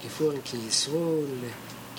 che fu anche il sole